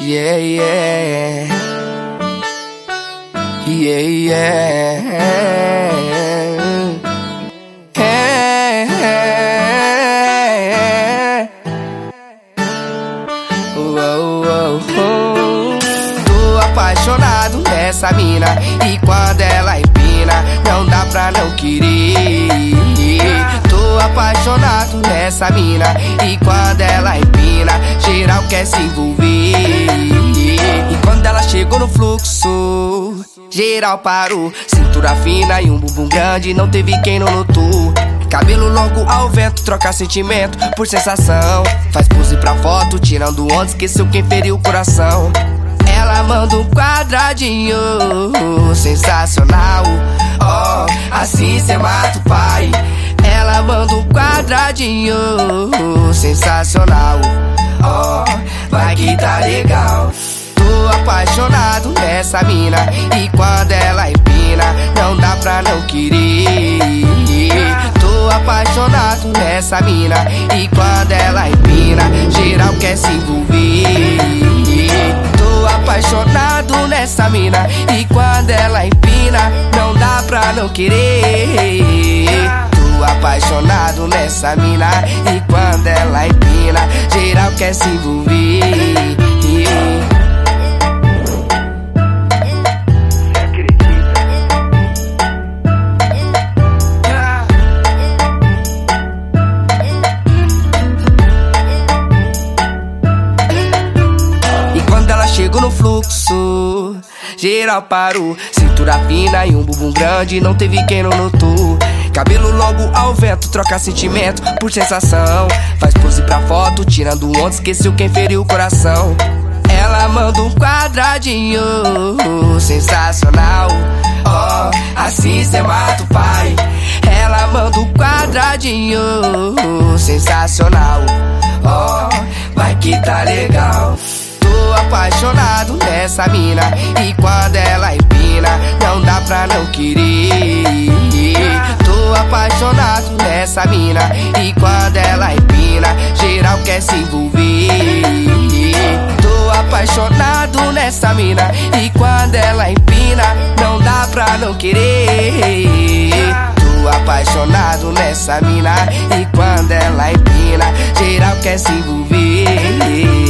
Yeah, yeah. Yeah, yeah. Yeah. Uou, uou, uou. Tô apaixonado nessa mina e quando ela empina não dá pra não querer. Tô apaixonado nessa mina e quando ela empina geral quer se envolver. E quando ela chegou no fluxo, geral parou. Cintura fina e um bumbum grande, não teve quem não notou. Cabelo longo ao vento, troca sentimento por sensação. Faz pose pra foto, tirando onda, esqueceu quem feriu o coração. Ela manda um quadradinho sensacional. Oh, assim cê mata o pai. Ela manda um quadradinho sensacional. Oh, vai que tá legal. Tô apaixonado nessa mina e quando ela empina não dá pra não querer. Tô apaixonado nessa mina e quando ela empina geral quer se envolver. Tô apaixonado nessa mina e quando ela empina não dá pra não querer. Apaixonado nessa mina e quando ela empina geral quer se envolver. E quando ela chegou no fluxo, geral parou. Cintura fina e um bumbum grande, não teve quem não notou. Troca sentimento por sensação. Faz pose pra foto, tirando onda, esqueceu quem feriu o coração. Ela manda um quadradinho sensacional. Oh, assim cê mata o pai. Ela manda um quadradinho sensacional. Oh, vai que tá legal. Tô apaixonado nessa mina e quando ela empina não dá pra não querer. Apaixonado nessa mina e quando ela empina geral quer se envolver. Tô apaixonado nessa mina e quando ela empina não dá pra não querer. Tô apaixonado nessa mina e quando ela empina geral quer se envolver.